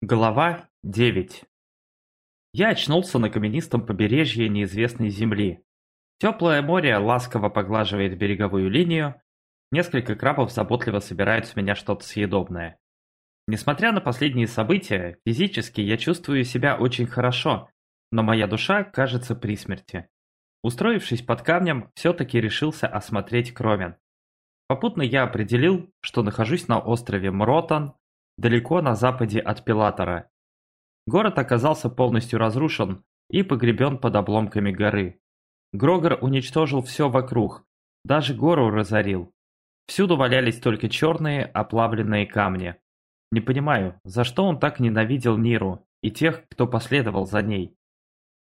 Глава 9 Я очнулся на каменистом побережье неизвестной земли. Теплое море ласково поглаживает береговую линию, несколько крабов заботливо собирают с меня что-то съедобное. Несмотря на последние события, физически я чувствую себя очень хорошо, но моя душа кажется при смерти. Устроившись под камнем, все-таки решился осмотреть Кромен. Попутно я определил, что нахожусь на острове Мротан, далеко на западе от Пилатора. Город оказался полностью разрушен и погребен под обломками горы. Грогор уничтожил все вокруг, даже гору разорил. Всюду валялись только черные оплавленные камни. Не понимаю, за что он так ненавидел Ниру и тех, кто последовал за ней.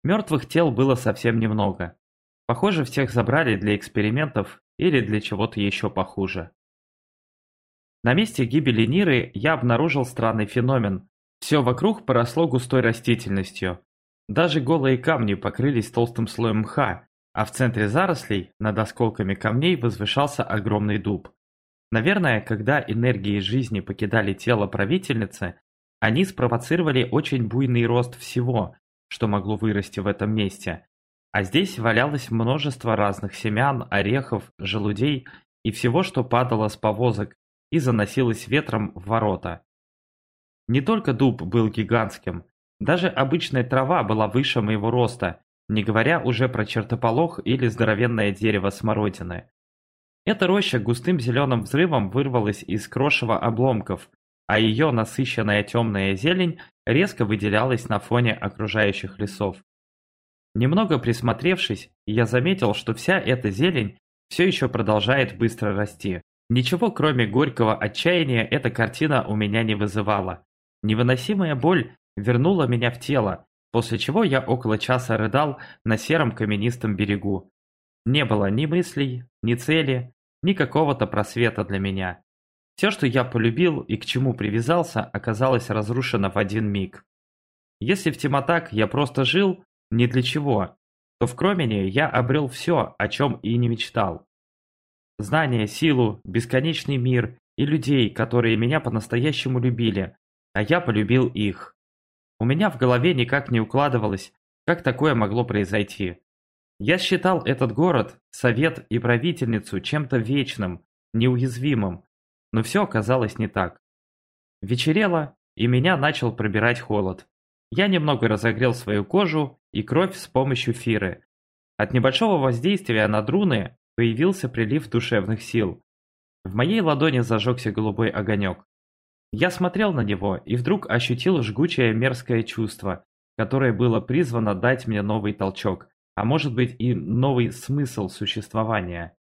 Мертвых тел было совсем немного. Похоже, всех забрали для экспериментов или для чего-то еще похуже. На месте гибели Ниры я обнаружил странный феномен. Все вокруг поросло густой растительностью. Даже голые камни покрылись толстым слоем мха, а в центре зарослей, над осколками камней, возвышался огромный дуб. Наверное, когда энергии жизни покидали тело правительницы, они спровоцировали очень буйный рост всего, что могло вырасти в этом месте. А здесь валялось множество разных семян, орехов, желудей и всего, что падало с повозок, и заносилось ветром в ворота. Не только дуб был гигантским, даже обычная трава была выше моего роста, не говоря уже про чертополох или здоровенное дерево смородины. Эта роща густым зеленым взрывом вырвалась из крошева обломков, а ее насыщенная темная зелень резко выделялась на фоне окружающих лесов. Немного присмотревшись, я заметил, что вся эта зелень все еще продолжает быстро расти. Ничего кроме горького отчаяния эта картина у меня не вызывала. Невыносимая боль вернула меня в тело, после чего я около часа рыдал на сером каменистом берегу. Не было ни мыслей, ни цели, ни какого-то просвета для меня. Все, что я полюбил и к чему привязался, оказалось разрушено в один миг. Если в Тимотак я просто жил, ни для чего, то в Кромене я обрел все, о чем и не мечтал. Знания, силу, бесконечный мир и людей, которые меня по-настоящему любили, а я полюбил их. У меня в голове никак не укладывалось, как такое могло произойти. Я считал этот город, совет и правительницу чем-то вечным, неуязвимым, но все оказалось не так. Вечерело, и меня начал пробирать холод. Я немного разогрел свою кожу и кровь с помощью фиры. От небольшого воздействия на друны Появился прилив душевных сил. В моей ладони зажегся голубой огонек. Я смотрел на него и вдруг ощутил жгучее мерзкое чувство, которое было призвано дать мне новый толчок, а может быть и новый смысл существования.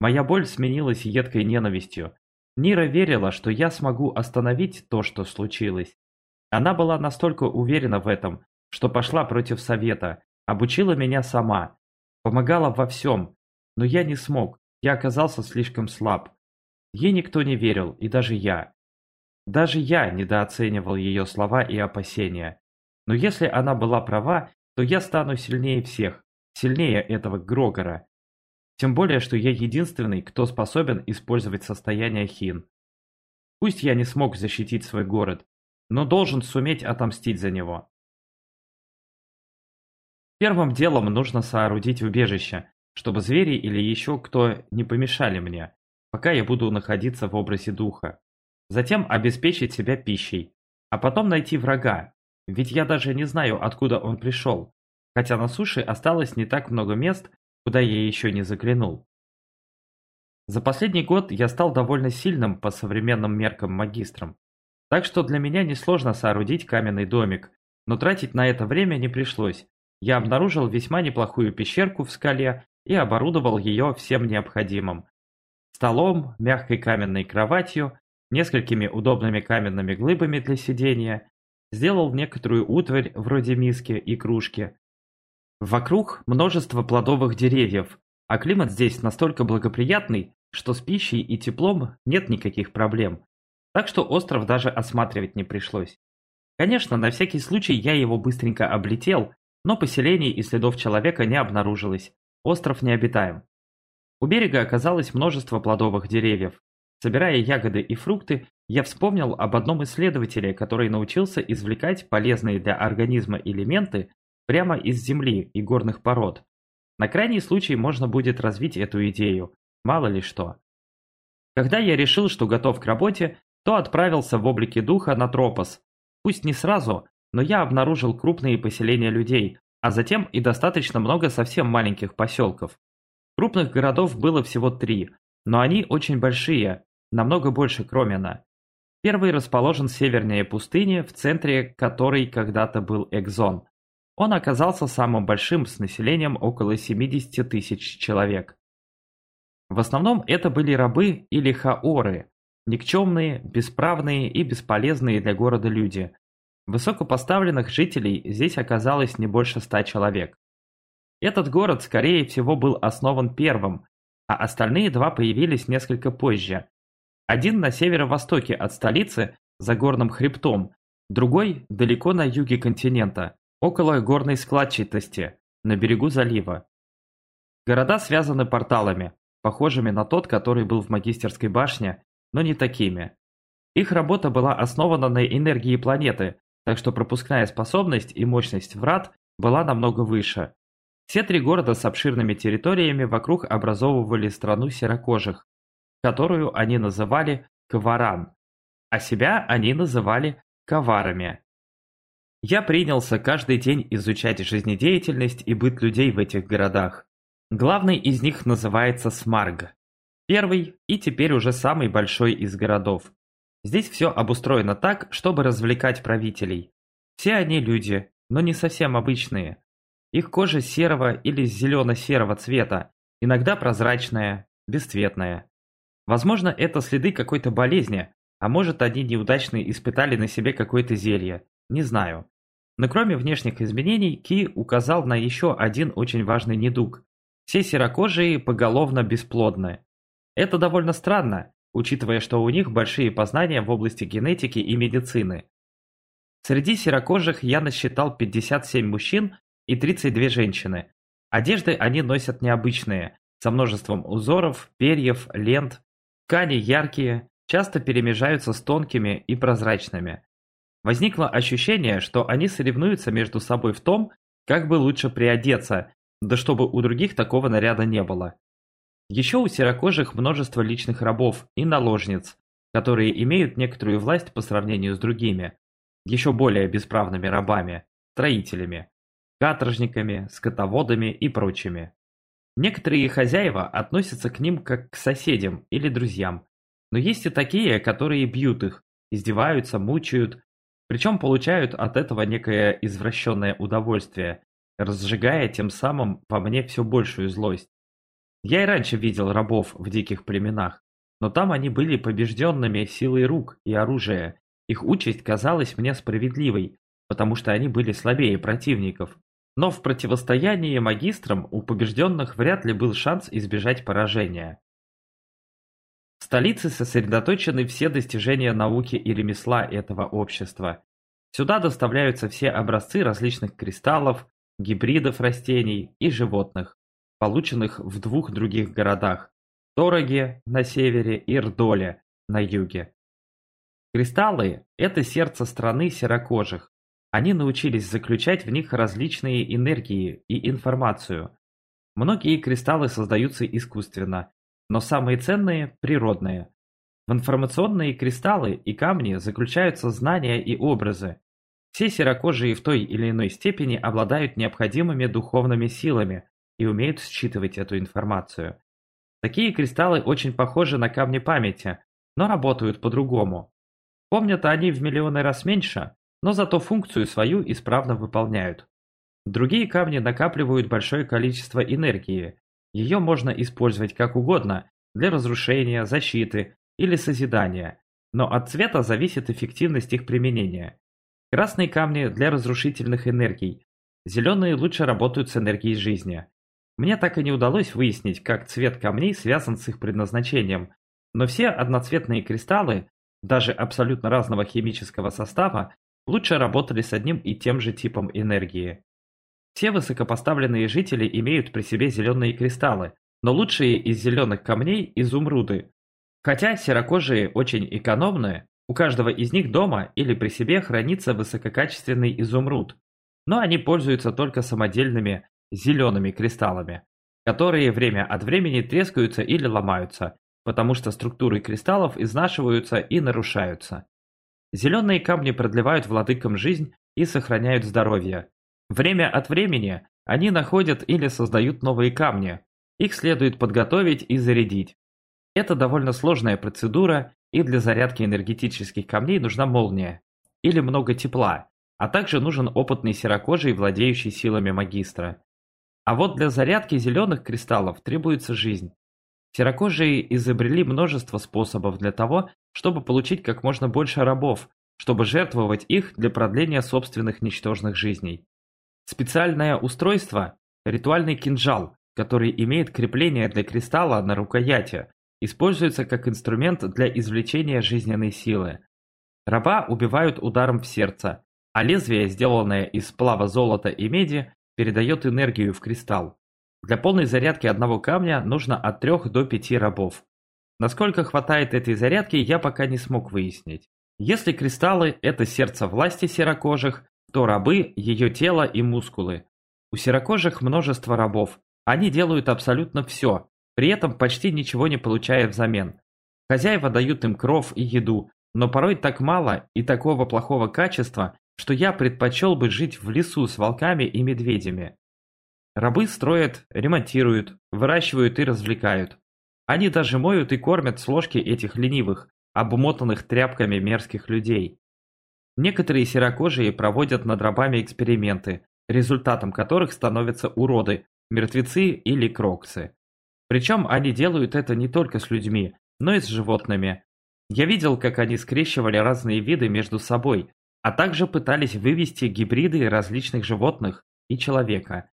Моя боль сменилась едкой ненавистью. Нира верила, что я смогу остановить то, что случилось. Она была настолько уверена в этом, что пошла против совета, обучила меня сама, помогала во всем, но я не смог, я оказался слишком слаб. Ей никто не верил, и даже я. Даже я недооценивал ее слова и опасения. Но если она была права, то я стану сильнее всех, сильнее этого Грогора. Тем более, что я единственный, кто способен использовать состояние Хин. Пусть я не смог защитить свой город, но должен суметь отомстить за него. Первым делом нужно соорудить убежище, чтобы звери или еще кто не помешали мне, пока я буду находиться в образе духа. Затем обеспечить себя пищей, а потом найти врага, ведь я даже не знаю, откуда он пришел, хотя на суше осталось не так много мест, куда я еще не заглянул. За последний год я стал довольно сильным по современным меркам магистром, так что для меня несложно соорудить каменный домик, но тратить на это время не пришлось. Я обнаружил весьма неплохую пещерку в скале и оборудовал ее всем необходимым. Столом, мягкой каменной кроватью, несколькими удобными каменными глыбами для сидения, сделал некоторую утварь вроде миски и кружки. Вокруг множество плодовых деревьев, а климат здесь настолько благоприятный, что с пищей и теплом нет никаких проблем. Так что остров даже осматривать не пришлось. Конечно, на всякий случай я его быстренько облетел, но поселений и следов человека не обнаружилось. Остров необитаем. У берега оказалось множество плодовых деревьев. Собирая ягоды и фрукты, я вспомнил об одном исследователе, который научился извлекать полезные для организма элементы прямо из земли и горных пород. На крайний случай можно будет развить эту идею, мало ли что. Когда я решил, что готов к работе, то отправился в облике духа на Тропос. Пусть не сразу, но я обнаружил крупные поселения людей, а затем и достаточно много совсем маленьких поселков. Крупных городов было всего три, но они очень большие, намного больше Кромена. Первый расположен севернее пустыни, в центре которой когда-то был Экзон. Он оказался самым большим с населением около 70 тысяч человек. В основном это были рабы или хаоры, никчемные, бесправные и бесполезные для города люди. Высокопоставленных жителей здесь оказалось не больше ста человек. Этот город, скорее всего, был основан первым, а остальные два появились несколько позже. Один на северо-востоке от столицы, за горным хребтом, другой далеко на юге континента, около горной складчатости, на берегу залива. Города связаны порталами, похожими на тот, который был в магистерской башне, но не такими. Их работа была основана на энергии планеты, так что пропускная способность и мощность врат была намного выше. Все три города с обширными территориями вокруг образовывали страну серокожих, которую они называли Каваран, а себя они называли Каварами. Я принялся каждый день изучать жизнедеятельность и быт людей в этих городах. Главный из них называется Смарг. Первый и теперь уже самый большой из городов. Здесь все обустроено так, чтобы развлекать правителей. Все они люди, но не совсем обычные. Их кожа серого или зелено-серого цвета, иногда прозрачная, бесцветная. Возможно, это следы какой-то болезни, а может они неудачно испытали на себе какое-то зелье, не знаю. Но кроме внешних изменений, Ки указал на еще один очень важный недуг. Все серокожие поголовно бесплодны. Это довольно странно, учитывая, что у них большие познания в области генетики и медицины. Среди серокожих я насчитал 57 мужчин и 32 женщины. Одежды они носят необычные, со множеством узоров, перьев, лент. Ткани яркие, часто перемежаются с тонкими и прозрачными. Возникло ощущение, что они соревнуются между собой в том, как бы лучше приодеться, да чтобы у других такого наряда не было. Еще у серокожих множество личных рабов и наложниц, которые имеют некоторую власть по сравнению с другими, еще более бесправными рабами, строителями, каторжниками, скотоводами и прочими. Некоторые хозяева относятся к ним как к соседям или друзьям, но есть и такие, которые бьют их, издеваются, мучают, причем получают от этого некое извращенное удовольствие, разжигая тем самым во мне все большую злость. Я и раньше видел рабов в диких племенах, но там они были побежденными силой рук и оружия. Их участь казалась мне справедливой, потому что они были слабее противников. Но в противостоянии магистрам у побежденных вряд ли был шанс избежать поражения. В столице сосредоточены все достижения науки и ремесла этого общества. Сюда доставляются все образцы различных кристаллов, гибридов растений и животных полученных в двух других городах – Тороге на севере и Рдоле на юге. Кристаллы – это сердце страны серокожих. Они научились заключать в них различные энергии и информацию. Многие кристаллы создаются искусственно, но самые ценные – природные. В информационные кристаллы и камни заключаются знания и образы. Все серокожие в той или иной степени обладают необходимыми духовными силами, и умеют считывать эту информацию. Такие кристаллы очень похожи на камни памяти, но работают по-другому. Помнят они в миллионы раз меньше, но зато функцию свою исправно выполняют. Другие камни накапливают большое количество энергии. Ее можно использовать как угодно, для разрушения, защиты или созидания, но от цвета зависит эффективность их применения. Красные камни для разрушительных энергий, зеленые лучше работают с энергией жизни. Мне так и не удалось выяснить, как цвет камней связан с их предназначением, но все одноцветные кристаллы, даже абсолютно разного химического состава, лучше работали с одним и тем же типом энергии. Все высокопоставленные жители имеют при себе зеленые кристаллы, но лучшие из зеленых камней – изумруды. Хотя серокожие очень экономные, У каждого из них дома или при себе хранится высококачественный изумруд, но они пользуются только самодельными зелеными кристаллами, которые время от времени трескаются или ломаются, потому что структуры кристаллов изнашиваются и нарушаются. Зеленые камни продлевают владыкам жизнь и сохраняют здоровье. Время от времени они находят или создают новые камни. Их следует подготовить и зарядить. Это довольно сложная процедура, и для зарядки энергетических камней нужна молния или много тепла, а также нужен опытный серокожий, владеющий силами магистра. А вот для зарядки зеленых кристаллов требуется жизнь. Серокожие изобрели множество способов для того, чтобы получить как можно больше рабов, чтобы жертвовать их для продления собственных ничтожных жизней. Специальное устройство – ритуальный кинжал, который имеет крепление для кристалла на рукояти, используется как инструмент для извлечения жизненной силы. Раба убивают ударом в сердце, а лезвие, сделанное из сплава золота и меди, передает энергию в кристалл. Для полной зарядки одного камня нужно от 3 до 5 рабов. Насколько хватает этой зарядки, я пока не смог выяснить. Если кристаллы – это сердце власти серокожих, то рабы – ее тело и мускулы. У серокожих множество рабов. Они делают абсолютно все, при этом почти ничего не получая взамен. Хозяева дают им кров и еду, но порой так мало и такого плохого качества, что я предпочел бы жить в лесу с волками и медведями. Рабы строят, ремонтируют, выращивают и развлекают. Они даже моют и кормят с ложки этих ленивых, обмотанных тряпками мерзких людей. Некоторые серокожие проводят над рабами эксперименты, результатом которых становятся уроды, мертвецы или кроксы. Причем они делают это не только с людьми, но и с животными. Я видел, как они скрещивали разные виды между собой, а также пытались вывести гибриды различных животных и человека.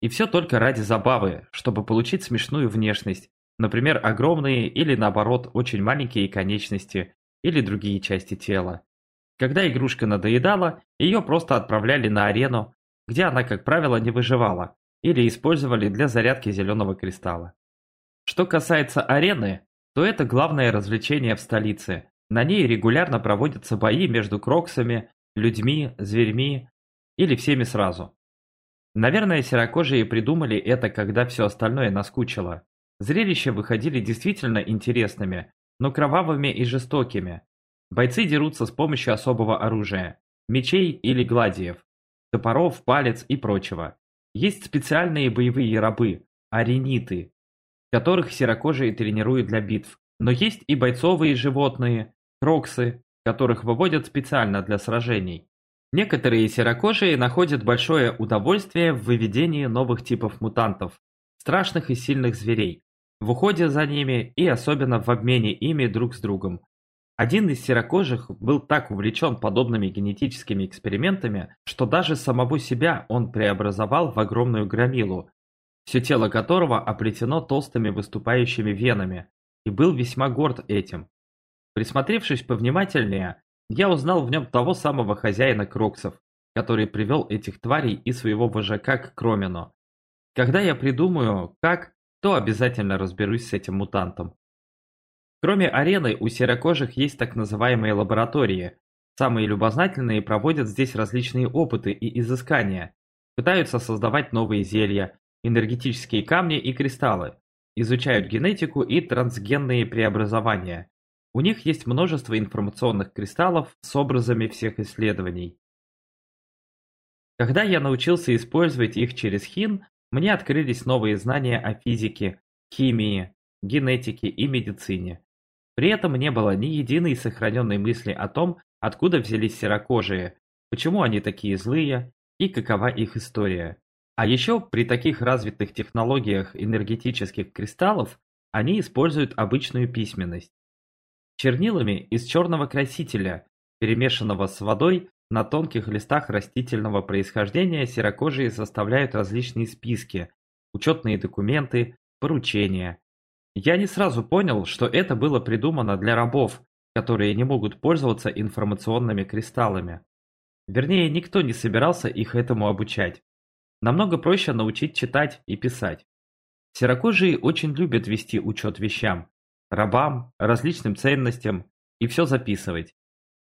И все только ради забавы, чтобы получить смешную внешность, например, огромные или наоборот очень маленькие конечности или другие части тела. Когда игрушка надоедала, ее просто отправляли на арену, где она, как правило, не выживала, или использовали для зарядки зеленого кристалла. Что касается арены, то это главное развлечение в столице. На ней регулярно проводятся бои между кроксами, людьми, зверьми или всеми сразу. Наверное, серокожие придумали это, когда все остальное наскучило. Зрелища выходили действительно интересными, но кровавыми и жестокими. Бойцы дерутся с помощью особого оружия – мечей или гладиев, топоров, палец и прочего. Есть специальные боевые рабы – арениты, которых серокожие тренируют для битв. Но есть и бойцовые животные – кроксы, которых выводят специально для сражений. Некоторые серокожие находят большое удовольствие в выведении новых типов мутантов, страшных и сильных зверей, в уходе за ними и особенно в обмене ими друг с другом. Один из серокожих был так увлечен подобными генетическими экспериментами, что даже самого себя он преобразовал в огромную громилу, все тело которого оплетено толстыми выступающими венами, и был весьма горд этим. Присмотревшись повнимательнее, я узнал в нем того самого хозяина Кроксов, который привел этих тварей и своего вожака к Кромину. Когда я придумаю, как, то обязательно разберусь с этим мутантом. Кроме арены, у серокожих есть так называемые лаборатории. Самые любознательные проводят здесь различные опыты и изыскания, пытаются создавать новые зелья, энергетические камни и кристаллы, изучают генетику и трансгенные преобразования, у них есть множество информационных кристаллов с образами всех исследований. Когда я научился использовать их через хин, мне открылись новые знания о физике, химии, генетике и медицине. При этом не было ни единой сохраненной мысли о том, откуда взялись серокожие, почему они такие злые и какова их история. А еще при таких развитых технологиях энергетических кристаллов они используют обычную письменность. Чернилами из черного красителя, перемешанного с водой, на тонких листах растительного происхождения серокожие составляют различные списки, учетные документы, поручения. Я не сразу понял, что это было придумано для рабов, которые не могут пользоваться информационными кристаллами. Вернее, никто не собирался их этому обучать. Намного проще научить читать и писать. Серокожие очень любят вести учет вещам, рабам, различным ценностям и все записывать.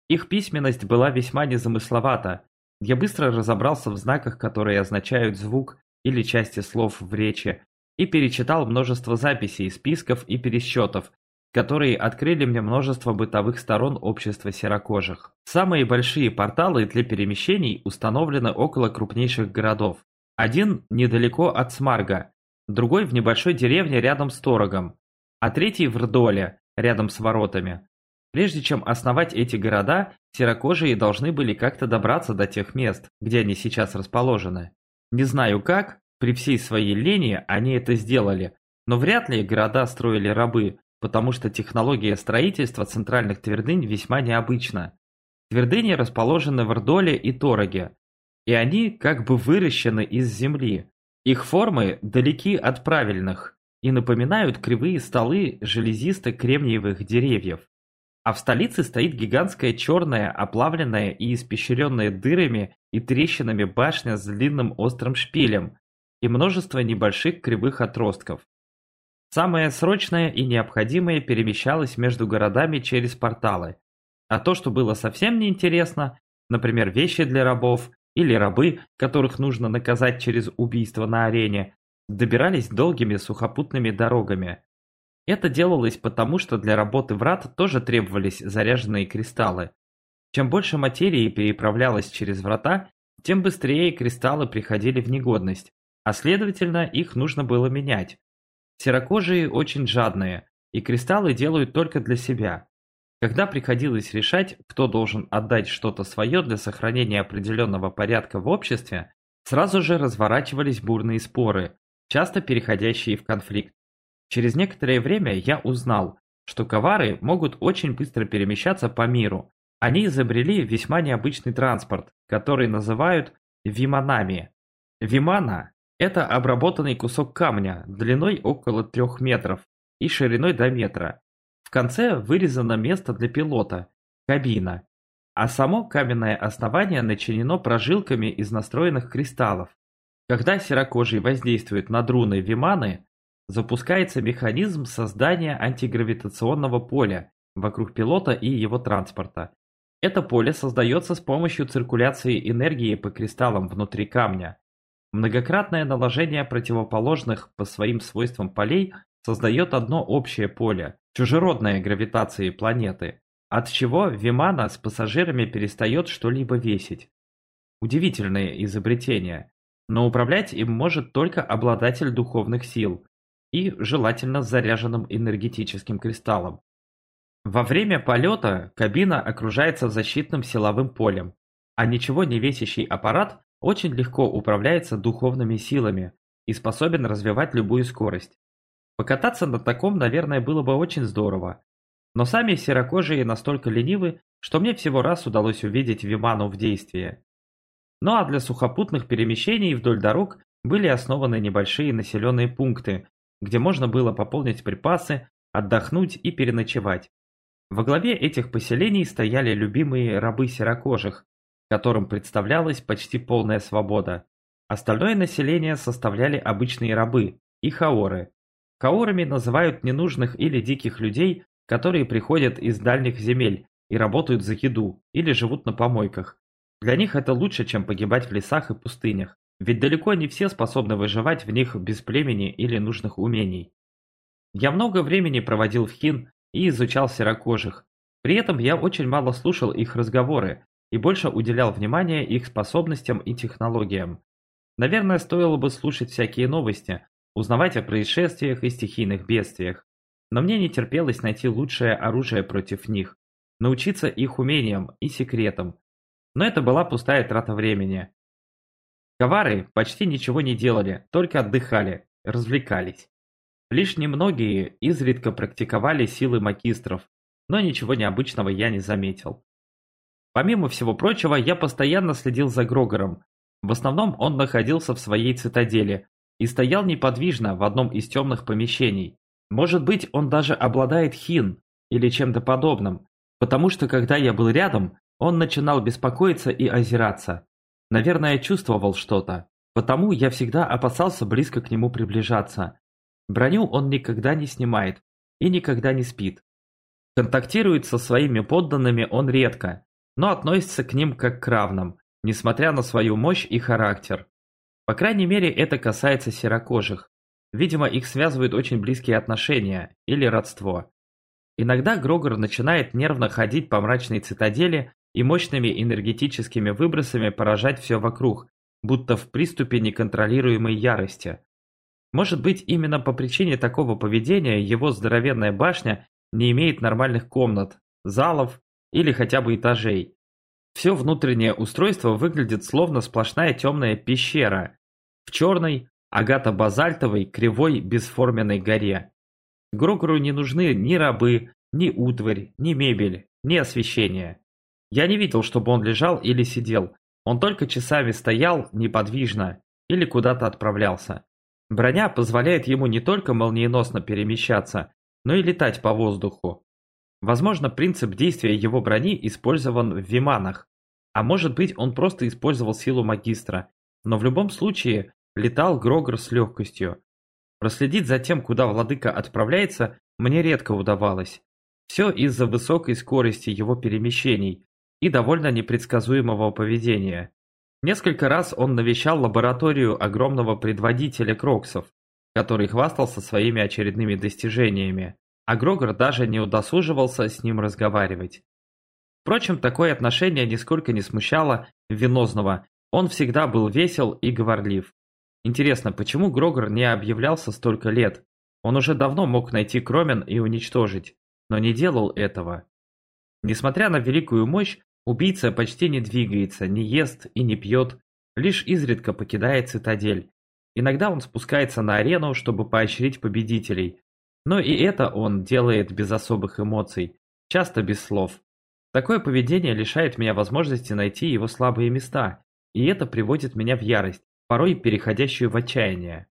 Их письменность была весьма незамысловата. Я быстро разобрался в знаках, которые означают звук или части слов в речи, и перечитал множество записей, списков и пересчетов, которые открыли мне множество бытовых сторон общества серокожих. Самые большие порталы для перемещений установлены около крупнейших городов. Один недалеко от Смарга, другой в небольшой деревне рядом с Торогом, а третий в Рдоле, рядом с воротами. Прежде чем основать эти города, серокожие должны были как-то добраться до тех мест, где они сейчас расположены. Не знаю как, при всей своей лени они это сделали, но вряд ли города строили рабы, потому что технология строительства центральных твердынь весьма необычна. Твердыни расположены в Рдоле и Тороге, и они как бы выращены из земли. Их формы далеки от правильных и напоминают кривые столы железисто-кремниевых деревьев. А в столице стоит гигантская черная, оплавленная и испещренная дырами и трещинами башня с длинным острым шпилем и множество небольших кривых отростков. Самое срочное и необходимое перемещалось между городами через порталы, а то, что было совсем неинтересно, например, вещи для рабов или рабы, которых нужно наказать через убийство на арене, добирались долгими сухопутными дорогами. Это делалось потому, что для работы врат тоже требовались заряженные кристаллы. Чем больше материи переправлялось через врата, тем быстрее кристаллы приходили в негодность, а следовательно их нужно было менять. Серокожие очень жадные, и кристаллы делают только для себя. Когда приходилось решать, кто должен отдать что-то свое для сохранения определенного порядка в обществе, сразу же разворачивались бурные споры, часто переходящие в конфликт. Через некоторое время я узнал, что ковары могут очень быстро перемещаться по миру. Они изобрели весьма необычный транспорт, который называют виманами. Вимана – это обработанный кусок камня длиной около 3 метров и шириной до метра. В конце вырезано место для пилота – кабина, а само каменное основание начинено прожилками из настроенных кристаллов. Когда серокожий воздействует на друны Виманы, запускается механизм создания антигравитационного поля вокруг пилота и его транспорта. Это поле создается с помощью циркуляции энергии по кристаллам внутри камня. Многократное наложение противоположных по своим свойствам полей создает одно общее поле, чужеродное гравитации планеты, от чего Вимана с пассажирами перестает что-либо весить. Удивительное изобретение, но управлять им может только обладатель духовных сил, и желательно с заряженным энергетическим кристаллом. Во время полета кабина окружается защитным силовым полем, а ничего не весящий аппарат очень легко управляется духовными силами и способен развивать любую скорость. Покататься на таком, наверное, было бы очень здорово. Но сами серокожие настолько ленивы, что мне всего раз удалось увидеть Виману в действии. Ну а для сухопутных перемещений вдоль дорог были основаны небольшие населенные пункты, где можно было пополнить припасы, отдохнуть и переночевать. Во главе этих поселений стояли любимые рабы серокожих, которым представлялась почти полная свобода. Остальное население составляли обычные рабы и хаоры. Хаорами называют ненужных или диких людей, которые приходят из дальних земель и работают за еду или живут на помойках. Для них это лучше, чем погибать в лесах и пустынях. Ведь далеко не все способны выживать в них без племени или нужных умений. Я много времени проводил в Хин и изучал серокожих. При этом я очень мало слушал их разговоры и больше уделял внимание их способностям и технологиям. Наверное, стоило бы слушать всякие новости, узнавать о происшествиях и стихийных бедствиях. Но мне не терпелось найти лучшее оружие против них, научиться их умениям и секретам. Но это была пустая трата времени. Ковары почти ничего не делали, только отдыхали, развлекались. Лишь немногие изредка практиковали силы магистров, но ничего необычного я не заметил. Помимо всего прочего, я постоянно следил за Грогором. В основном он находился в своей цитадели и стоял неподвижно в одном из темных помещений. Может быть, он даже обладает хин или чем-то подобным, потому что когда я был рядом, он начинал беспокоиться и озираться. Наверное, чувствовал что-то, потому я всегда опасался близко к нему приближаться. Броню он никогда не снимает и никогда не спит. Контактирует со своими подданными он редко, но относится к ним как к равным, несмотря на свою мощь и характер. По крайней мере, это касается серокожих. Видимо, их связывают очень близкие отношения или родство. Иногда Грогор начинает нервно ходить по мрачной цитадели и мощными энергетическими выбросами поражать все вокруг, будто в приступе неконтролируемой ярости. Может быть, именно по причине такого поведения его здоровенная башня не имеет нормальных комнат, залов или хотя бы этажей. Все внутреннее устройство выглядит словно сплошная темная пещера в черной, агато-базальтовой, кривой, бесформенной горе. Грогору не нужны ни рабы, ни утварь, ни мебель, ни освещение. Я не видел, чтобы он лежал или сидел. Он только часами стоял неподвижно или куда-то отправлялся. Броня позволяет ему не только молниеносно перемещаться, но и летать по воздуху. Возможно, принцип действия его брони использован в Виманах, а может быть он просто использовал силу магистра, но в любом случае летал Грогор с легкостью. Проследить за тем, куда владыка отправляется, мне редко удавалось. Все из-за высокой скорости его перемещений и довольно непредсказуемого поведения. Несколько раз он навещал лабораторию огромного предводителя Кроксов, который хвастался своими очередными достижениями, а Грогор даже не удосуживался с ним разговаривать. Впрочем, такое отношение нисколько не смущало Венозного, он всегда был весел и говорлив. Интересно, почему Грогор не объявлялся столько лет? Он уже давно мог найти Кромен и уничтожить, но не делал этого. Несмотря на великую мощь, убийца почти не двигается, не ест и не пьет, лишь изредка покидает цитадель. Иногда он спускается на арену, чтобы поощрить победителей, но и это он делает без особых эмоций, часто без слов. Такое поведение лишает меня возможности найти его слабые места, и это приводит меня в ярость, порой переходящую в отчаяние.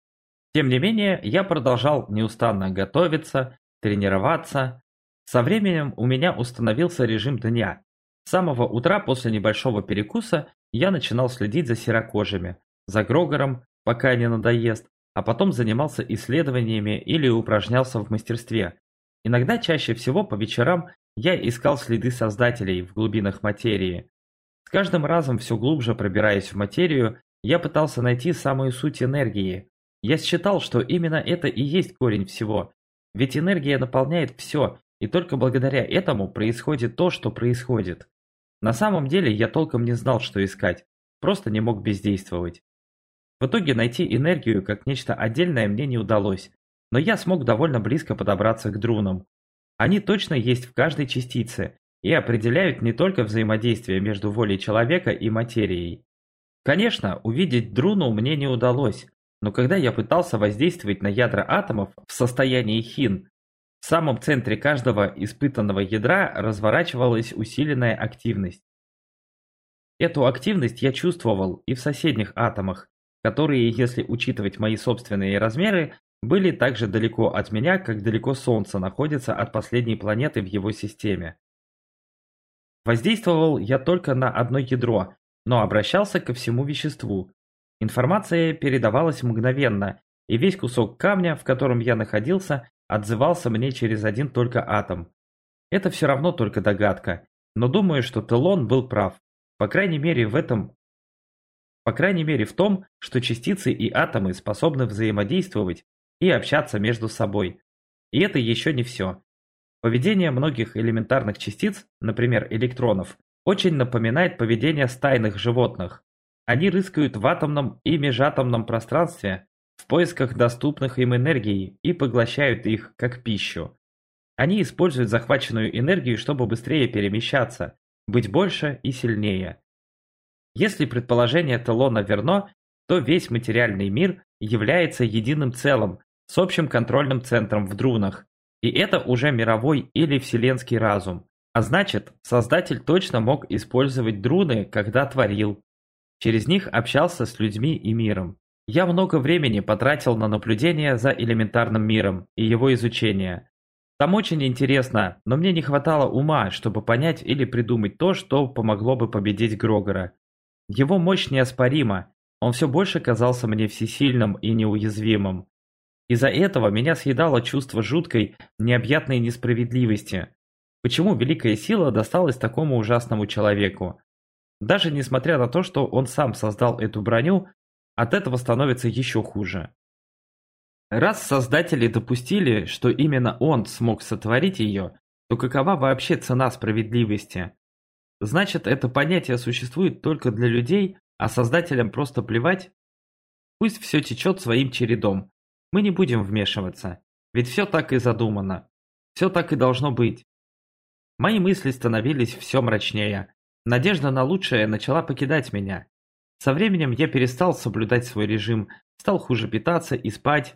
Тем не менее, я продолжал неустанно готовиться, тренироваться. Со временем у меня установился режим дня. С самого утра после небольшого перекуса я начинал следить за серокожими, за Грогором, пока не надоест, а потом занимался исследованиями или упражнялся в мастерстве. Иногда чаще всего по вечерам я искал следы создателей в глубинах материи. С каждым разом все глубже пробираясь в материю, я пытался найти самую суть энергии. Я считал, что именно это и есть корень всего. Ведь энергия наполняет все, и только благодаря этому происходит то, что происходит. На самом деле я толком не знал, что искать, просто не мог бездействовать. В итоге найти энергию как нечто отдельное мне не удалось, но я смог довольно близко подобраться к друнам. Они точно есть в каждой частице и определяют не только взаимодействие между волей человека и материей. Конечно, увидеть друну мне не удалось, но когда я пытался воздействовать на ядра атомов в состоянии хин, в самом центре каждого испытанного ядра разворачивалась усиленная активность. Эту активность я чувствовал и в соседних атомах, которые, если учитывать мои собственные размеры, были так же далеко от меня, как далеко Солнце находится от последней планеты в его системе. Воздействовал я только на одно ядро, но обращался ко всему веществу. Информация передавалась мгновенно, и весь кусок камня, в котором я находился, отзывался мне через один только атом. Это все равно только догадка, но думаю, что Телон был прав. По крайней мере в этом по крайней мере в том, что частицы и атомы способны взаимодействовать и общаться между собой. И это еще не все. Поведение многих элементарных частиц, например электронов, очень напоминает поведение стайных животных. Они рыскают в атомном и межатомном пространстве в поисках доступных им энергий и поглощают их как пищу. Они используют захваченную энергию, чтобы быстрее перемещаться, быть больше и сильнее. Если предположение Телона верно, то весь материальный мир является единым целым с общим контрольным центром в друнах, и это уже мировой или вселенский разум. А значит, создатель точно мог использовать друны, когда творил. Через них общался с людьми и миром. Я много времени потратил на наблюдение за элементарным миром и его изучение. Там очень интересно, но мне не хватало ума, чтобы понять или придумать то, что помогло бы победить Грогора. Его мощь неоспорима, он все больше казался мне всесильным и неуязвимым. Из-за этого меня съедало чувство жуткой, необъятной несправедливости. почему великая сила досталась такому ужасному человеку. Даже несмотря на то, что он сам создал эту броню, от этого становится еще хуже. Раз создатели допустили, что именно он смог сотворить ее, то какова вообще цена справедливости? Значит, это понятие существует только для людей, а создателям просто плевать? Пусть все течет своим чередом. Мы не будем вмешиваться. Ведь все так и задумано. Все так и должно быть. Мои мысли становились все мрачнее. Надежда на лучшее начала покидать меня. Со временем я перестал соблюдать свой режим, стал хуже питаться и спать.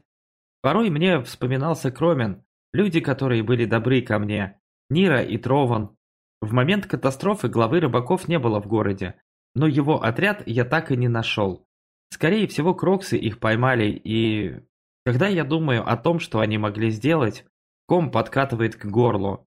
Порой мне вспоминался Кромен, люди, которые были добры ко мне, Нира и Трован. В момент катастрофы главы рыбаков не было в городе, но его отряд я так и не нашел. Скорее всего, кроксы их поймали и... Когда я думаю о том, что они могли сделать, ком подкатывает к горлу.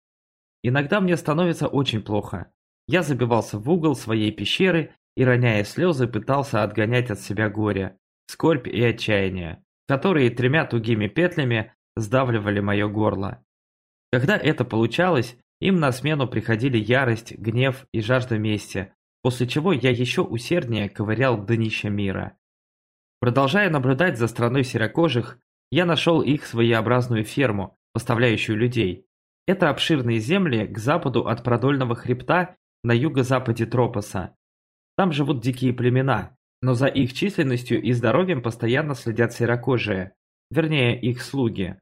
Иногда мне становится очень плохо. Я забивался в угол своей пещеры и, роняя слезы, пытался отгонять от себя горе, скорбь и отчаяние, которые тремя тугими петлями сдавливали мое горло. Когда это получалось, им на смену приходили ярость, гнев и жажда мести, после чего я еще усерднее ковырял днища мира. Продолжая наблюдать за страной серокожих, я нашел их своеобразную ферму, поставляющую людей. Это обширные земли к западу от Продольного хребта на юго-западе Тропоса. Там живут дикие племена, но за их численностью и здоровьем постоянно следят серокожие, вернее их слуги.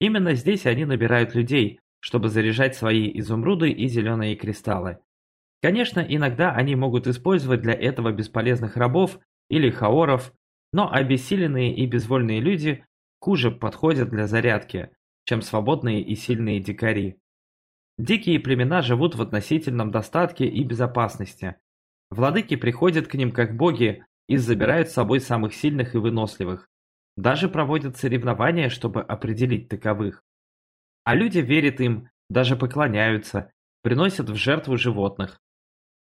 Именно здесь они набирают людей, чтобы заряжать свои изумруды и зеленые кристаллы. Конечно, иногда они могут использовать для этого бесполезных рабов или хаоров, но обессиленные и безвольные люди хуже подходят для зарядки, чем свободные и сильные дикари. Дикие племена живут в относительном достатке и безопасности. Владыки приходят к ним как боги и забирают с собой самых сильных и выносливых. Даже проводят соревнования, чтобы определить таковых. А люди верят им, даже поклоняются, приносят в жертву животных.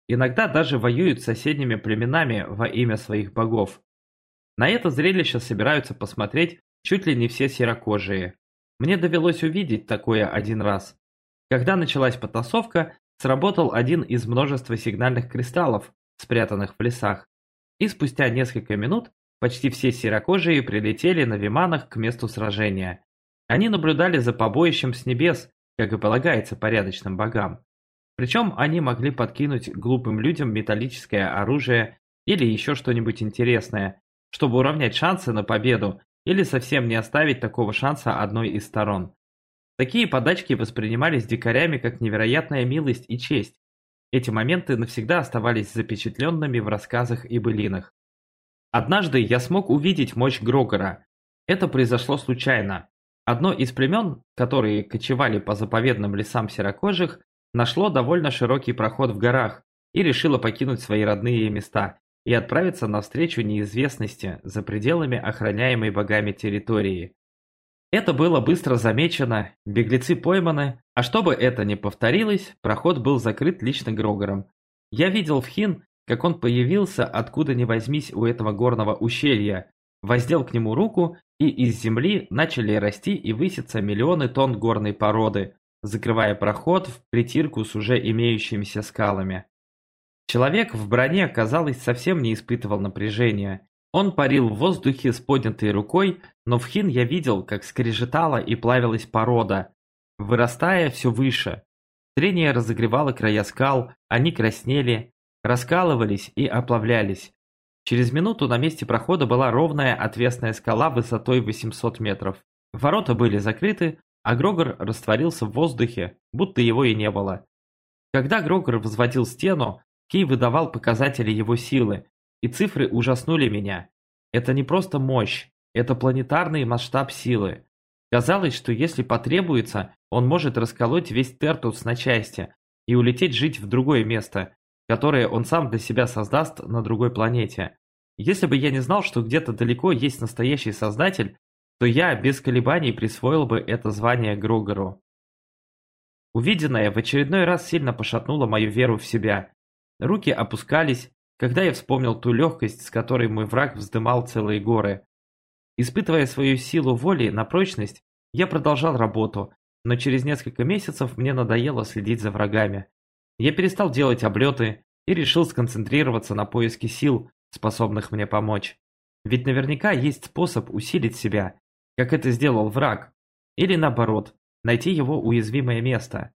Иногда даже воюют с соседними племенами во имя своих богов. На это зрелище собираются посмотреть чуть ли не все серокожие. Мне довелось увидеть такое один раз. Когда началась потасовка, сработал один из множества сигнальных кристаллов, спрятанных в лесах. И спустя несколько минут почти все серокожие прилетели на виманах к месту сражения. Они наблюдали за побоищем с небес, как и полагается порядочным богам. Причем они могли подкинуть глупым людям металлическое оружие или еще что-нибудь интересное, чтобы уравнять шансы на победу или совсем не оставить такого шанса одной из сторон. Такие подачки воспринимались дикарями как невероятная милость и честь. Эти моменты навсегда оставались запечатленными в рассказах и былинах. Однажды я смог увидеть мощь Грогора. Это произошло случайно. Одно из племен, которые кочевали по заповедным лесам серокожих, нашло довольно широкий проход в горах и решило покинуть свои родные места и отправиться навстречу неизвестности за пределами охраняемой богами территории. Это было быстро замечено, беглецы пойманы, а чтобы это не повторилось, проход был закрыт лично Грогором. Я видел в Хин, как он появился откуда ни возьмись у этого горного ущелья, воздел к нему руку, и из земли начали расти и выситься миллионы тонн горной породы, закрывая проход в притирку с уже имеющимися скалами. Человек в броне, казалось, совсем не испытывал напряжения, он парил в воздухе с поднятой рукой, но в хин я видел, как скрежетала и плавилась порода, вырастая все выше. Трение разогревало края скал, они краснели, раскалывались и оплавлялись. Через минуту на месте прохода была ровная отвесная скала высотой 800 метров. Ворота были закрыты, а Грогор растворился в воздухе, будто его и не было. Когда Грогор возводил стену, Кей выдавал показатели его силы, и цифры ужаснули меня. Это не просто мощь, это планетарный масштаб силы. Казалось, что если потребуется, он может расколоть весь Тертус на части и улететь жить в другое место, которое он сам для себя создаст на другой планете. Если бы я не знал, что где-то далеко есть настоящий создатель, то я без колебаний присвоил бы это звание Грогору. Увиденное в очередной раз сильно пошатнуло мою веру в себя. Руки опускались, когда я вспомнил ту легкость, с которой мой враг вздымал целые горы. Испытывая свою силу воли на прочность, я продолжал работу, но через несколько месяцев мне надоело следить за врагами. Я перестал делать облеты и решил сконцентрироваться на поиске сил, способных мне помочь. Ведь наверняка есть способ усилить себя, как это сделал враг. Или наоборот, найти его уязвимое место.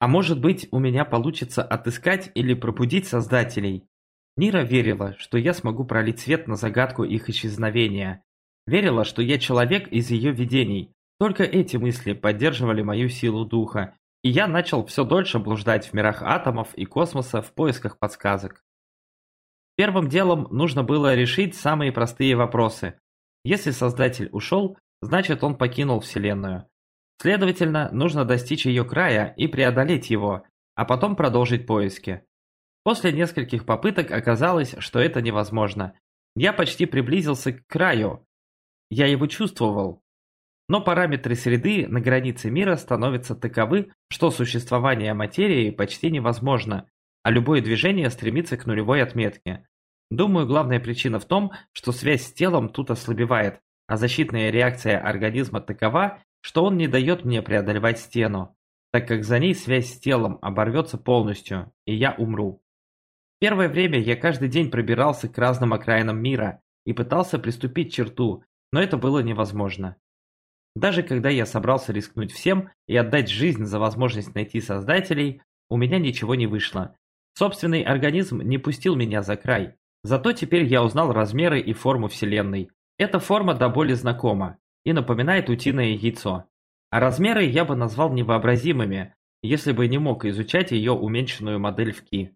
А может быть, у меня получится отыскать или пробудить создателей. Нира верила, что я смогу пролить свет на загадку их исчезновения. Верила, что я человек из ее видений. Только эти мысли поддерживали мою силу духа, и я начал все дольше блуждать в мирах атомов и космоса в поисках подсказок. Первым делом нужно было решить самые простые вопросы. Если Создатель ушел, значит он покинул Вселенную. Следовательно, нужно достичь ее края и преодолеть его, а потом продолжить поиски. После нескольких попыток оказалось, что это невозможно. Я почти приблизился к краю. Я его чувствовал. Но параметры среды на границе мира становятся таковы, что существование материи почти невозможно, а любое движение стремится к нулевой отметке. Думаю, главная причина в том, что связь с телом тут ослабевает, а защитная реакция организма такова, что он не дает мне преодолевать стену, так как за ней связь с телом оборвется полностью, и я умру. Первое время я каждый день пробирался к разным окраинам мира и пытался приступить черту, но это было невозможно. Даже когда я собрался рискнуть всем и отдать жизнь за возможность найти создателей, у меня ничего не вышло. Собственный организм не пустил меня за край. Зато теперь я узнал размеры и форму Вселенной. Эта форма до боли знакома и напоминает утиное яйцо. А размеры я бы назвал невообразимыми, если бы не мог изучать ее уменьшенную модель в Ки.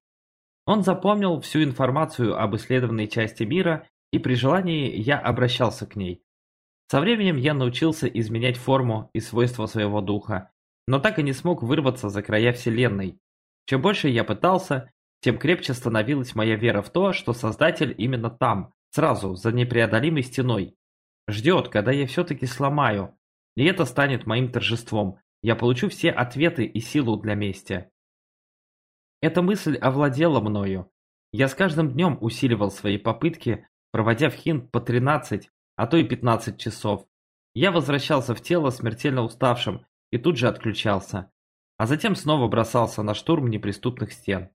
Он запомнил всю информацию об исследованной части мира, и при желании я обращался к ней. Со временем я научился изменять форму и свойства своего духа, но так и не смог вырваться за края Вселенной. Чем больше я пытался, тем крепче становилась моя вера в то, что Создатель именно там, сразу, за непреодолимой стеной. Ждет, когда я все-таки сломаю. И это станет моим торжеством. Я получу все ответы и силу для мести. Эта мысль овладела мною. Я с каждым днем усиливал свои попытки, проводя в хин по 13, а то и 15 часов. Я возвращался в тело смертельно уставшим и тут же отключался. А затем снова бросался на штурм неприступных стен.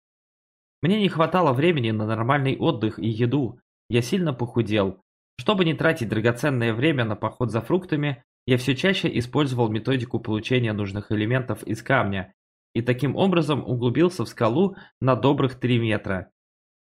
Мне не хватало времени на нормальный отдых и еду. Я сильно похудел, чтобы не тратить драгоценное время на поход за фруктами, я все чаще использовал методику получения нужных элементов из камня и таким образом углубился в скалу на добрых 3 метра.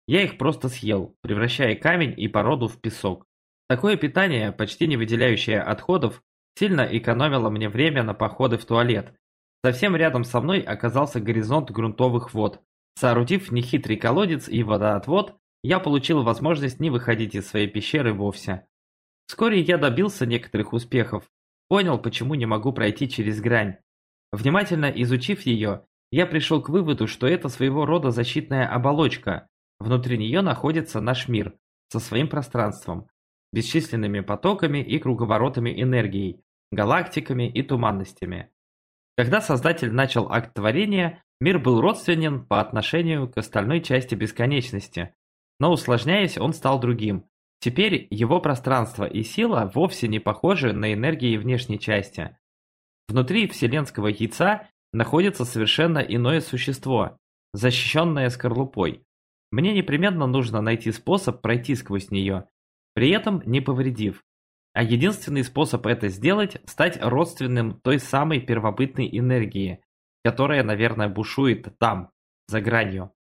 Я их просто съел, превращая камень и породу в песок. Такое питание, почти не выделяющее отходов, сильно экономило мне время на походы в туалет. Совсем рядом со мной оказался горизонт грунтовых вод. Соорудив нехитрый колодец и водоотвод, я получил возможность не выходить из своей пещеры вовсе. Вскоре я добился некоторых успехов, понял, почему не могу пройти через грань. Внимательно изучив ее, я пришел к выводу, что это своего рода защитная оболочка. Внутри нее находится наш мир со своим пространством, бесчисленными потоками и круговоротами энергии, галактиками и туманностями. Когда Создатель начал акт творения, мир был родственен по отношению к остальной части бесконечности, но усложняясь, он стал другим. Теперь его пространство и сила вовсе не похожи на энергии внешней части. Внутри вселенского яйца находится совершенно иное существо, защищенное скорлупой. Мне непременно нужно найти способ пройти сквозь нее, при этом не повредив. А единственный способ это сделать – стать родственным той самой первобытной энергии, которая, наверное, бушует там, за гранью.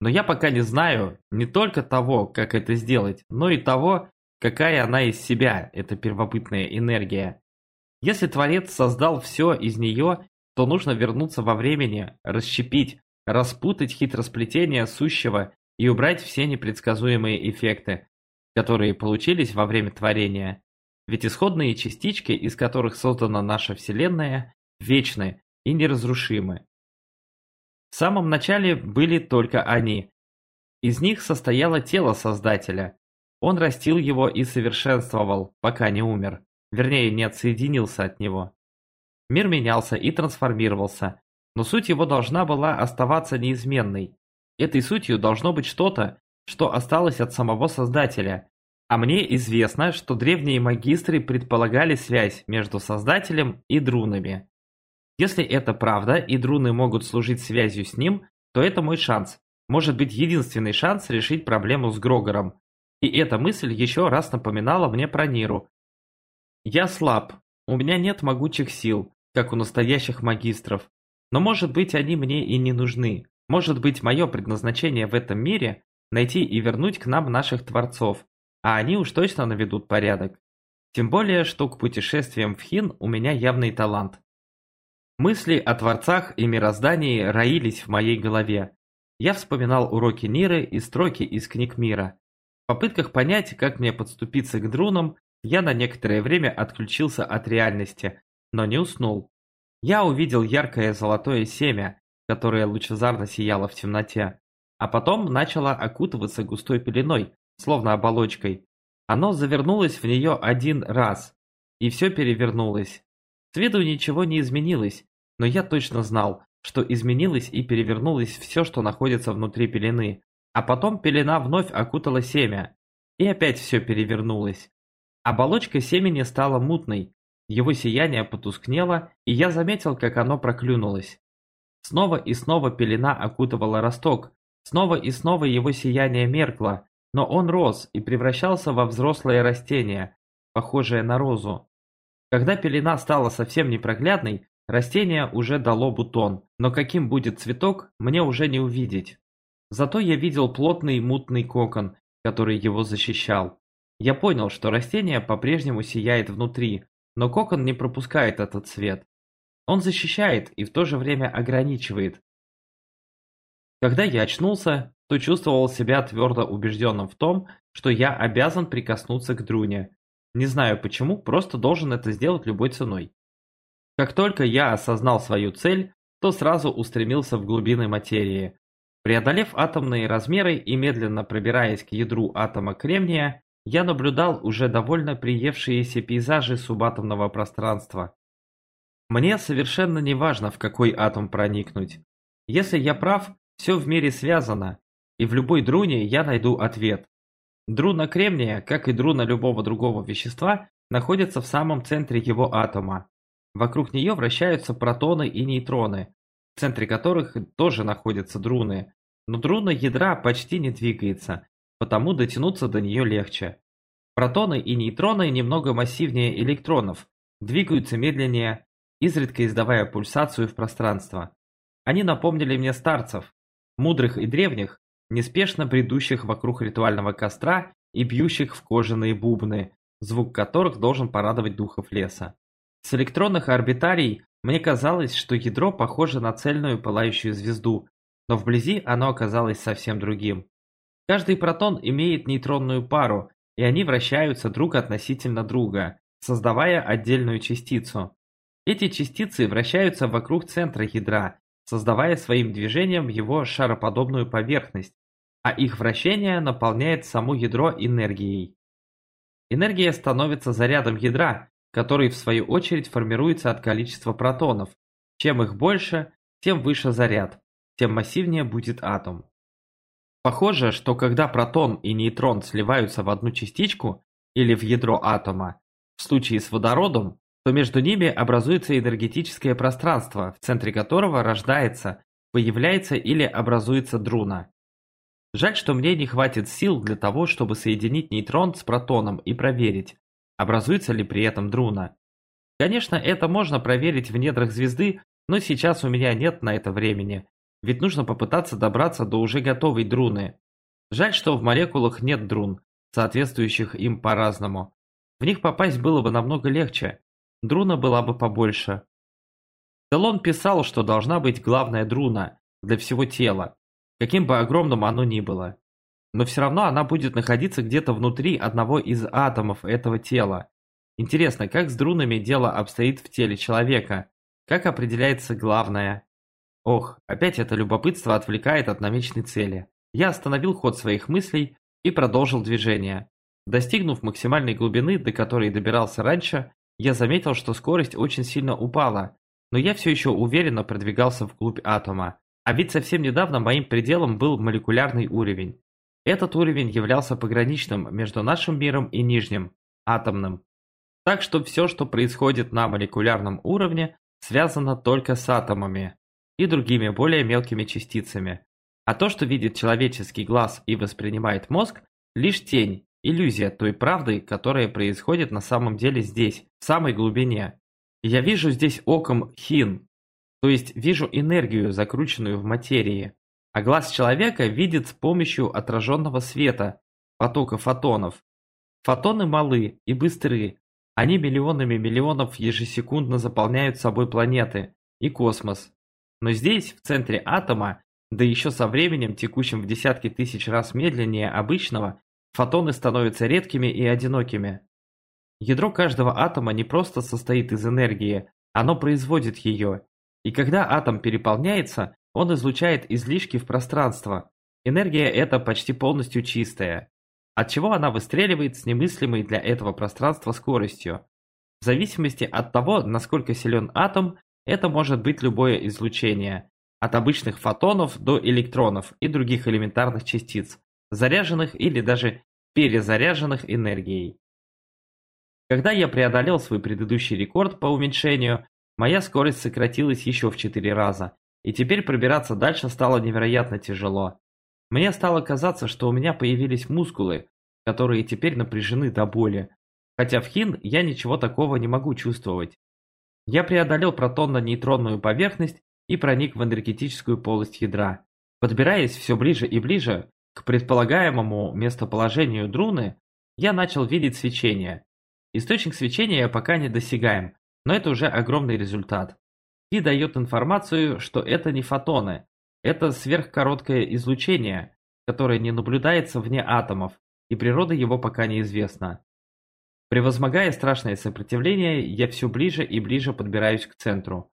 Но я пока не знаю не только того, как это сделать, но и того, какая она из себя, эта первобытная энергия. Если Творец создал все из нее, то нужно вернуться во времени, расщепить, распутать хитросплетение сущего и убрать все непредсказуемые эффекты, которые получились во время творения. Ведь исходные частички, из которых создана наша Вселенная, вечны и неразрушимы. В самом начале были только они. Из них состояло тело Создателя. Он растил его и совершенствовал, пока не умер. Вернее, не отсоединился от него. Мир менялся и трансформировался, но суть его должна была оставаться неизменной. Этой сутью должно быть что-то, что осталось от самого Создателя. А мне известно, что древние магистры предполагали связь между Создателем и друнами. Если это правда и друны могут служить связью с ним, то это мой шанс. Может быть единственный шанс решить проблему с Грогором. И эта мысль еще раз напоминала мне про Ниру. Я слаб, у меня нет могучих сил, как у настоящих магистров. Но может быть они мне и не нужны. Может быть мое предназначение в этом мире – найти и вернуть к нам наших творцов, а они уж точно наведут порядок. Тем более, что к путешествиям в Хин у меня явный талант. Мысли о творцах и мироздании роились в моей голове. Я вспоминал уроки Ниры и строки из книг мира. В попытках понять, как мне подступиться к друнам, я на некоторое время отключился от реальности, но не уснул. Я увидел яркое золотое семя, которое лучезарно сияло в темноте, а потом начало окутываться густой пеленой, словно оболочкой. Оно завернулось в нее один раз, и все перевернулось. С виду ничего не изменилось, но я точно знал, что изменилось и перевернулось все, что находится внутри пелены, а потом пелена вновь окутала семя, и опять все перевернулось. Оболочка семени стала мутной, его сияние потускнело, и я заметил, как оно проклюнулось. Снова и снова пелена окутывала росток, снова и снова его сияние меркло, но он рос и превращался во взрослое растение, похожее на розу. Когда пелена стала совсем непроглядной, растение уже дало бутон, но каким будет цветок, мне уже не увидеть. Зато я видел плотный мутный кокон, который его защищал. Я понял, что растение по-прежнему сияет внутри, но кокон не пропускает этот свет. Он защищает и в то же время ограничивает. Когда я очнулся, то чувствовал себя твердо убежденным в том, что я обязан прикоснуться к Друне. Не знаю почему, просто должен это сделать любой ценой. Как только я осознал свою цель, то сразу устремился в глубины материи. Преодолев атомные размеры и медленно пробираясь к ядру атома кремния, я наблюдал уже довольно приевшиеся пейзажи субатомного пространства. Мне совершенно не важно, в какой атом проникнуть. Если я прав, все в мире связано, и в любой друне я найду ответ. Друна кремния, как и друна любого другого вещества, находится в самом центре его атома. Вокруг нее вращаются протоны и нейтроны, в центре которых тоже находятся друны. Но друна ядра почти не двигается, потому дотянуться до нее легче. Протоны и нейтроны немного массивнее электронов, двигаются медленнее, изредка издавая пульсацию в пространство. Они напомнили мне старцев, мудрых и древних, неспешно бредущих вокруг ритуального костра и бьющих в кожаные бубны, звук которых должен порадовать духов леса. С электронных орбитарий мне казалось, что ядро похоже на цельную пылающую звезду, но вблизи оно оказалось совсем другим. Каждый протон имеет нейтронную пару, и они вращаются друг относительно друга, создавая отдельную частицу. Эти частицы вращаются вокруг центра ядра, создавая своим движением его шароподобную поверхность, а их вращение наполняет само ядро энергией. Энергия становится зарядом ядра, который в свою очередь формируется от количества протонов. Чем их больше, тем выше заряд, тем массивнее будет атом. Похоже, что когда протон и нейтрон сливаются в одну частичку или в ядро атома, в случае с водородом, то между ними образуется энергетическое пространство, в центре которого рождается, появляется или образуется друна. Жаль, что мне не хватит сил для того, чтобы соединить нейтрон с протоном и проверить, образуется ли при этом друна. Конечно, это можно проверить в недрах звезды, но сейчас у меня нет на это времени, ведь нужно попытаться добраться до уже готовой друны. Жаль, что в молекулах нет друн, соответствующих им по-разному. В них попасть было бы намного легче, Друна была бы побольше. Делон писал, что должна быть главная друна для всего тела, каким бы огромным оно ни было. Но все равно она будет находиться где-то внутри одного из атомов этого тела. Интересно, как с друнами дело обстоит в теле человека? Как определяется главное? Ох, опять это любопытство отвлекает от намеченной цели. Я остановил ход своих мыслей и продолжил движение. Достигнув максимальной глубины, до которой добирался раньше, я заметил, что скорость очень сильно упала, но я все еще уверенно продвигался вглубь атома. А ведь совсем недавно моим пределом был молекулярный уровень. Этот уровень являлся пограничным между нашим миром и нижним, атомным. Так что все, что происходит на молекулярном уровне, связано только с атомами и другими более мелкими частицами. А то, что видит человеческий глаз и воспринимает мозг, лишь тень, иллюзия той правды, которая происходит на самом деле здесь, в самой глубине. Я вижу здесь оком хин, то есть вижу энергию, закрученную в материи. А глаз человека видит с помощью отраженного света, потока фотонов. Фотоны малы и быстры. Они миллионами миллионов ежесекундно заполняют собой планеты и космос. Но здесь, в центре атома, да еще со временем, текущим в десятки тысяч раз медленнее обычного, фотоны становятся редкими и одинокими. Ядро каждого атома не просто состоит из энергии, оно производит ее, и когда атом переполняется, он излучает излишки в пространство. Энергия эта почти полностью чистая, отчего она выстреливает с немыслимой для этого пространства скоростью. В зависимости от того, насколько силен атом, это может быть любое излучение, от обычных фотонов до электронов и других элементарных частиц, заряженных или даже перезаряженных энергией. Когда я преодолел свой предыдущий рекорд по уменьшению, Моя скорость сократилась еще в четыре раза, и теперь пробираться дальше стало невероятно тяжело. Мне стало казаться, что у меня появились мускулы, которые теперь напряжены до боли, хотя в хин я ничего такого не могу чувствовать. Я преодолел протонно-нейтронную поверхность и проник в энергетическую полость ядра. Подбираясь все ближе и ближе к предполагаемому местоположению Друны, я начал видеть свечение. Источник свечения пока не досягаем, но это уже огромный результат. И дает информацию, что это не фотоны, это сверхкороткое излучение, которое не наблюдается вне атомов, и природа его пока неизвестна. Превозмогая страшное сопротивление, я все ближе и ближе подбираюсь к центру.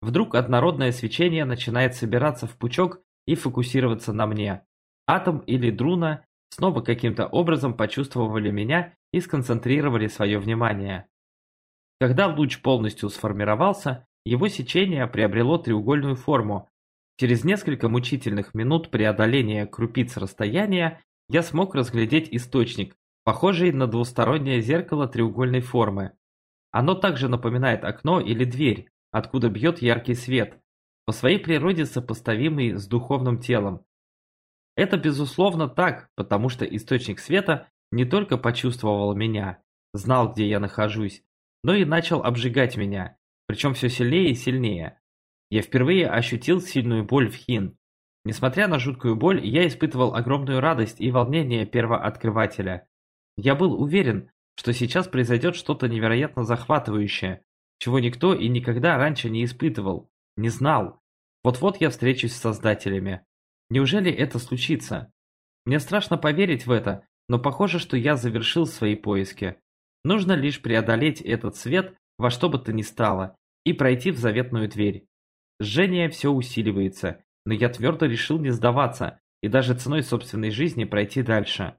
Вдруг однородное свечение начинает собираться в пучок и фокусироваться на мне. Атом или Друна снова каким-то образом почувствовали меня и сконцентрировали свое внимание. Когда луч полностью сформировался, его сечение приобрело треугольную форму. Через несколько мучительных минут преодоления крупиц расстояния я смог разглядеть источник, похожий на двустороннее зеркало треугольной формы. Оно также напоминает окно или дверь, откуда бьет яркий свет, по своей природе сопоставимый с духовным телом. Это безусловно так, потому что источник света не только почувствовал меня, знал, где я нахожусь, но и начал обжигать меня, причем все сильнее и сильнее. Я впервые ощутил сильную боль в хин. Несмотря на жуткую боль, я испытывал огромную радость и волнение первооткрывателя. Я был уверен, что сейчас произойдет что-то невероятно захватывающее, чего никто и никогда раньше не испытывал, не знал. Вот-вот я встречусь с создателями. Неужели это случится? Мне страшно поверить в это, но похоже, что я завершил свои поиски. Нужно лишь преодолеть этот свет во что бы то ни стало и пройти в заветную дверь. Жжение все усиливается, но я твердо решил не сдаваться и даже ценой собственной жизни пройти дальше.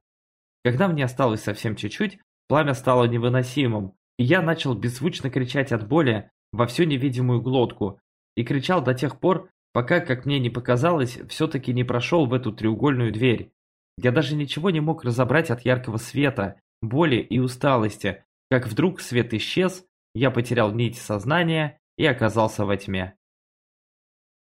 Когда мне осталось совсем чуть-чуть, пламя стало невыносимым, и я начал беззвучно кричать от боли во всю невидимую глотку и кричал до тех пор, пока, как мне не показалось, все-таки не прошел в эту треугольную дверь. Я даже ничего не мог разобрать от яркого света, боли и усталости, как вдруг свет исчез, я потерял нить сознания и оказался во тьме.